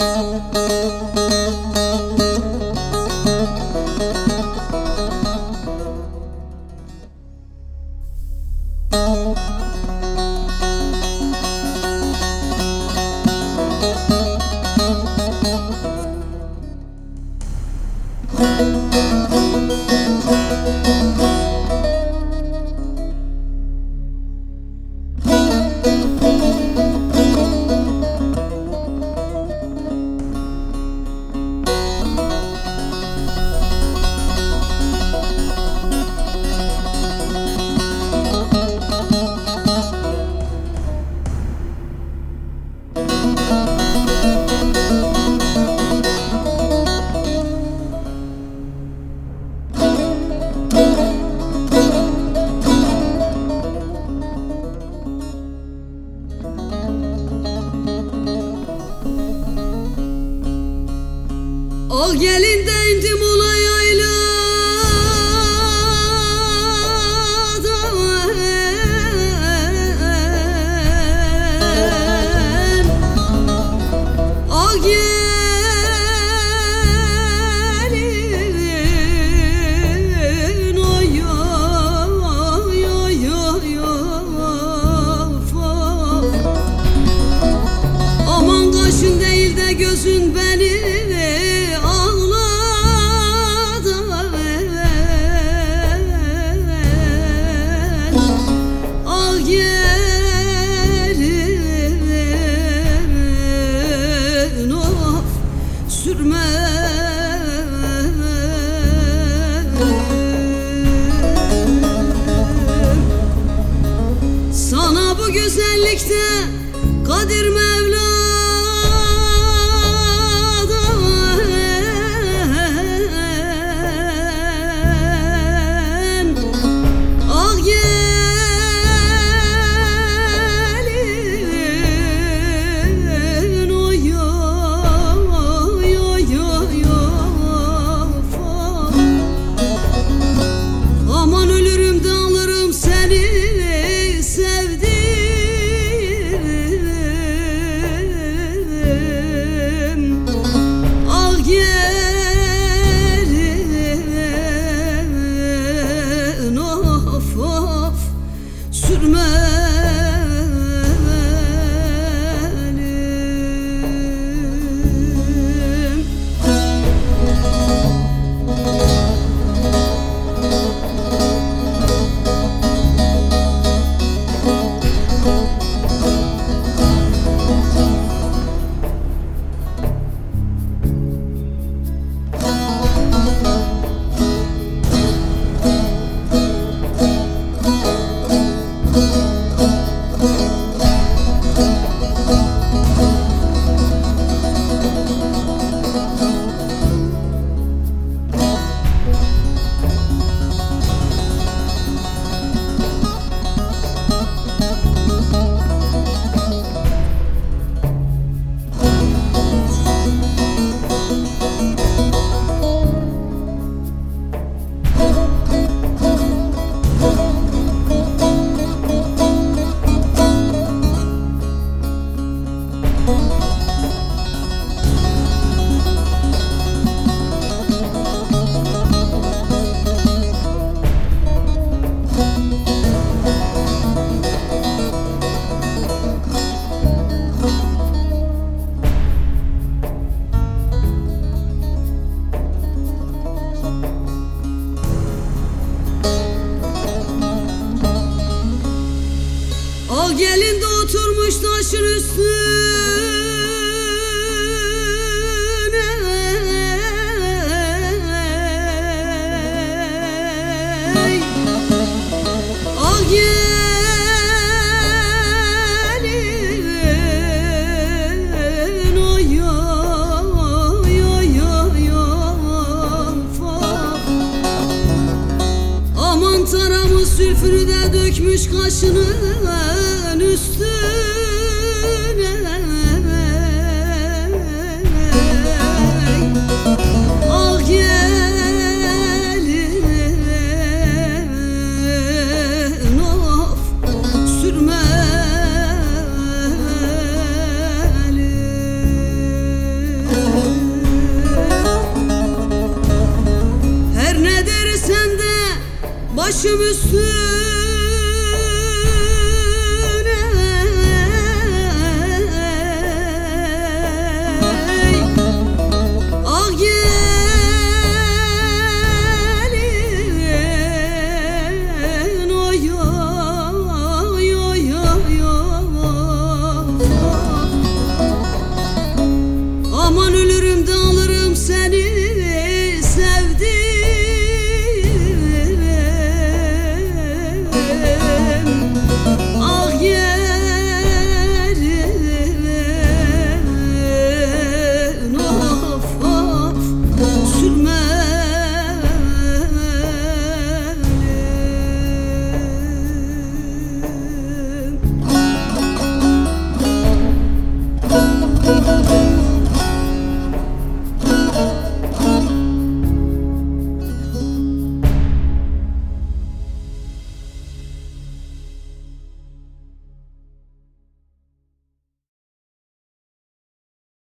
Música Al gelin de indim olaya birlikte kadir mevla taşlar üstüne Sülfürü de dökmüş kaşının üstüne